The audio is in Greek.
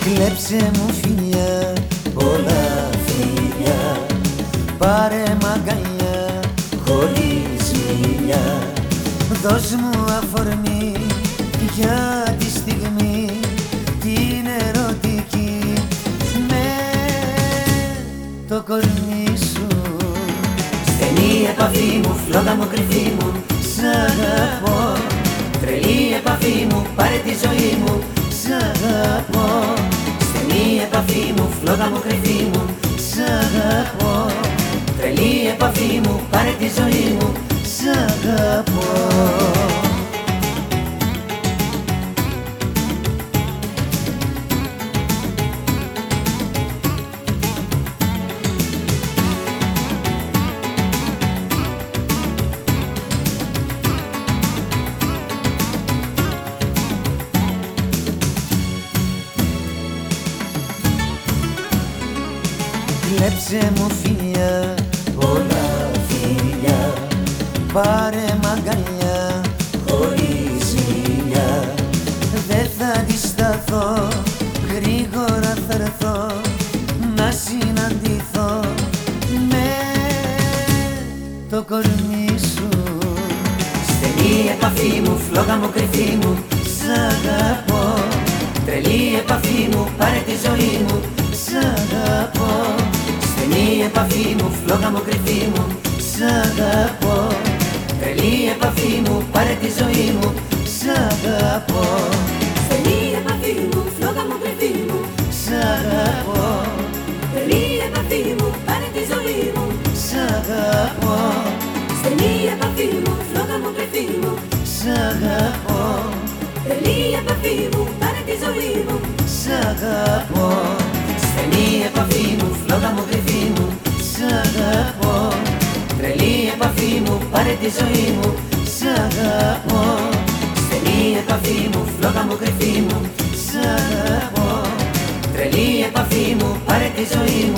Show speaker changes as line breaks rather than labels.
Κλέψε μου φιλιά, πολλά φιλιά. Πάρε μ' αγκαλιά, χωρίς μιλιά Δώσ' μου αφορμή για τη στιγμή την ερωτική. Με το κορμί σου. Στενή επαφή μου, φλόγα μου, κρυφή μου, σ' αγαπώ. Τρελή επαφή μου, επαφή μου, φλόγα μου, κρυφή μου, σ' αγαπώ Τρελή επαφή μου, πάρε τη ζωή Κλέψε μου φιλιά, πολλά φιλιά. Πάρε μ' αγκαλιά, χωρίς μιλιά Δεν θα αντισταθώ, γρήγορα θα έρθω Να συναντηθώ με το κορμί σου. Στενή επαφή μου, φλόγα μου, κρυφή μου. Σ' αγαπώ. Τρελή επαφή μου, πάρε τη ζωή μου. Σ' αγαπώ Στενή επαφή μου, φλόγα μου, κρυφή μου Σ' αγαπώ. Τρελή επαφή μου, πάρε τη ζωή μου Σ' αγαπώ.
Στενή επαφή μου, φλόγα μου, κρυφή μου
Σ' αγαπώ.
Τρελή επαφή μου, πάρε τη ζωή μου
Σ' αγαπώ.
Στενή επαφή μου, φλόγα μου, κρυφή μου
Σ' αγαπώ.
Τρελή επαφή μου, πάρε τη ζωή μου
Σ' αγαπώ τη ζωή μου Σ' αγαπώ. Στενή επαφή μου, φλόγα μου, κρυφή μου Σ' αγαπώ. Τρελή επαφή μου, πάρε τη ζωή μου